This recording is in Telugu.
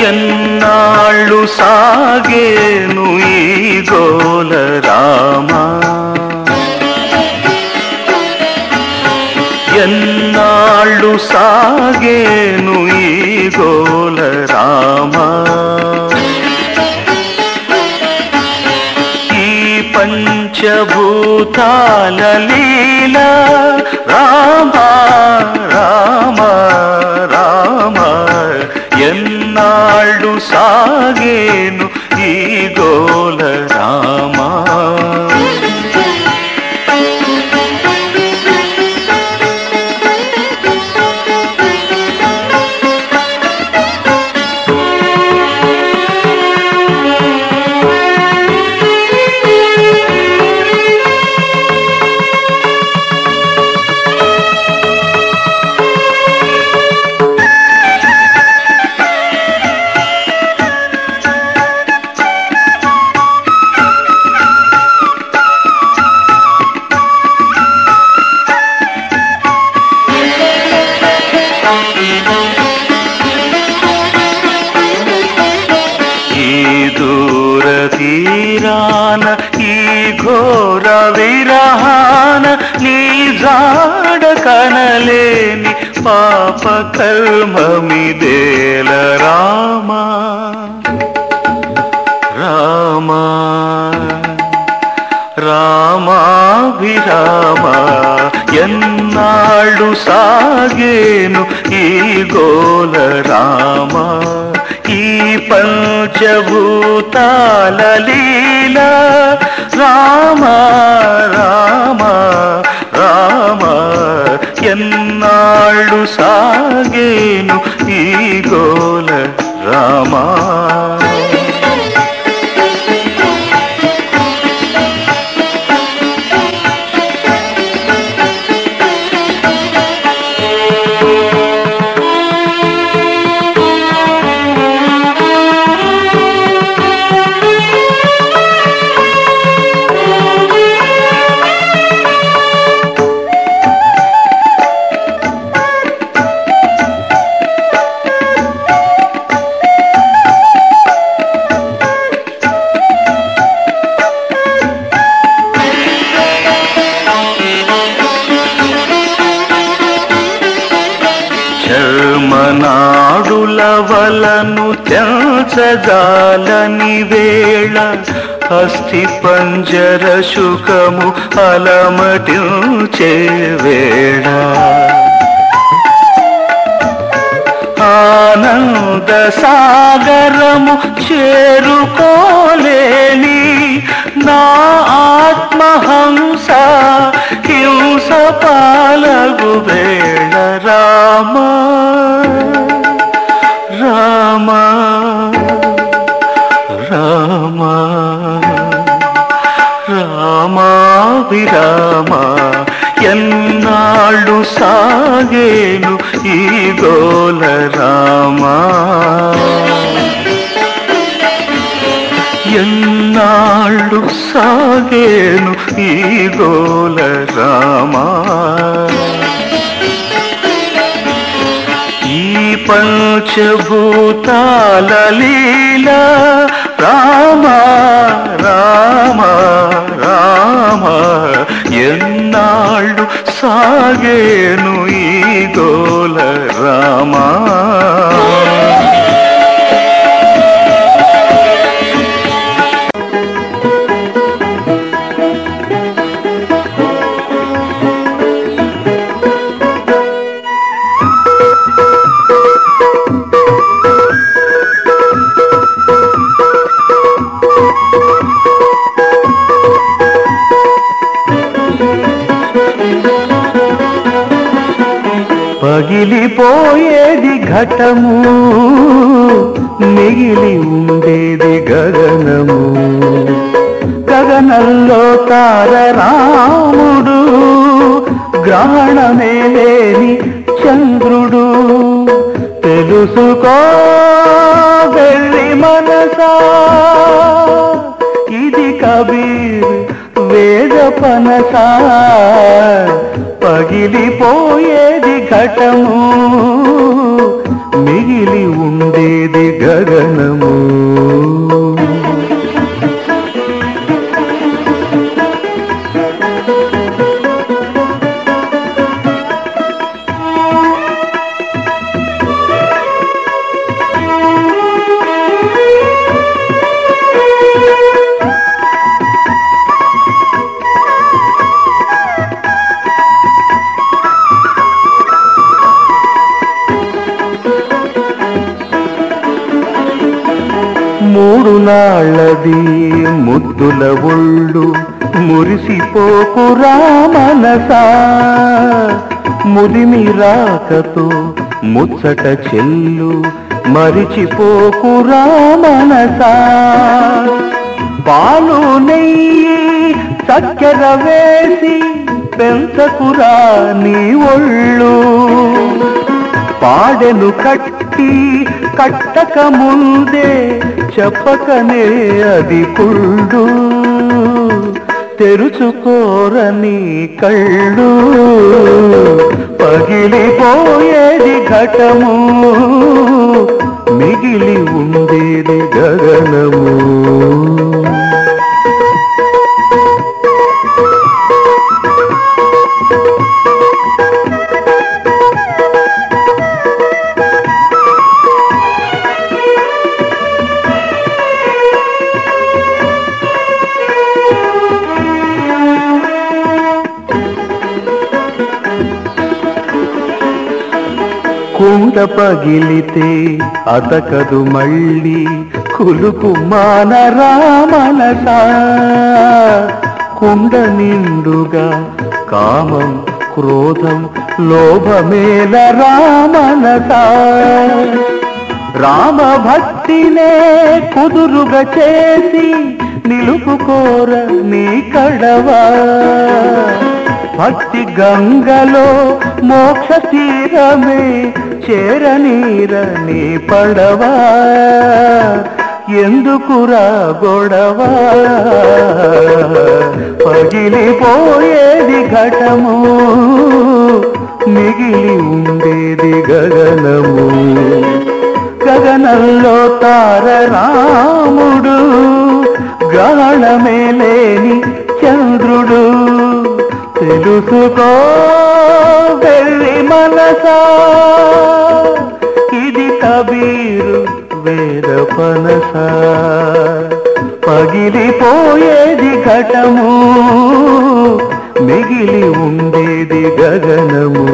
ఎన్నాళ్ళు సాగేను ఈ గోల రామా? ఎన్నాళ్ళు సాగేను ఈ గోల రామా? ఈ పంచభూతాల లీల రామా రామా రామా. ఎన్నాళ్ళు సాగేను ఈ గోల రామా తీరాన ఈ ఘోర విరహాన నీ జాడ కనలేని పాప కర్మమిదేల రామ. రామ. రామాభిరామ ఎన్నాళ్ళు సాగేను ఈ గోల రామ. ఈ పంచభూతాల లీల. రామ రామ రామ ఎన్నాళ్ళు సాగేను ఈ గోల రామా. వలను తెంచజాలని వేళ అస్థి పంజర శుకము అలమటించే వేళ. ఆనంద సాగరము చేరుకోలేని నా ఆత్మహంస హింస పాలగు వేళ రామా ఈ గోల రామా ఎన్నాళ్ళు సాగేను ఈ గోల రామా ఈ పంచభూతాల లీల రామా రామా రామ। ఎన్నాళ్ళు సాగేను ఈ గోల రామా. పగిలిపోయేది ఘటము మిగిలి ఉండేది గగనము. గగనంలో తార రాముడు గ్రహణమే లేని చంద్రుడు. తెలుసుకో వెళ్ళి మనసా ఇది కబీర్ వేద పనసా. పగిలిపోయేది ఘటము మిగిలి ఉండేది గగనము. ముద్దుల ఒళ్ళు మురిసిపోకురా మనసా ముదిమి రాకతో ముచ్చట చెల్లు మరిచిపోకురా మనసా పాలు నెయ్యి చక్కెర వేసి పెంచకురా నీ ఒళ్ళు. పాడెను కట్టి కట్టక ముందే చెప్పకనే అది కుళ్ళు తెరుచుకోరని కళ్ళు. పగిలిపోయేది ఘటము. మిగిలి ఉండేది గగనము. కుండ పగిలితే అతకదు మళ్ళీ కులుకు మానరా మనసా కుండ నిండుగా కామం క్రోధం లోభమేల రామనట రామ భక్తినే కుదురుగా చేసి నిలుపుకోర నీ కడవా. భక్తి గంగలో మోక్ష తీరమే చేరనీరని పడవా? ఎందుకురా గొడవ? పగిలిపోయేది ఘటము మిగిలి ఉండేది గగనము. గగనంలో తార రాముడు చూసుకో వెళ్ళి మనసా. ఇది కబీరు వేద పనస. పగిలిపోయేది ఘటము మిగిలి ఉండేది గగనము.